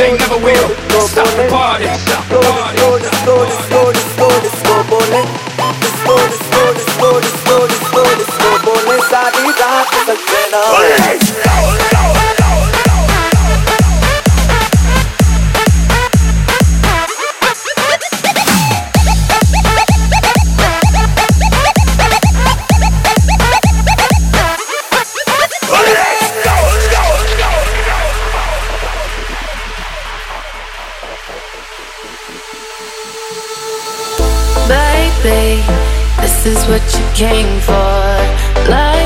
They never will. Stop the party, stop the party. Slow it, Baby, this is what you came for. Life